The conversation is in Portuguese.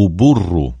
o burro.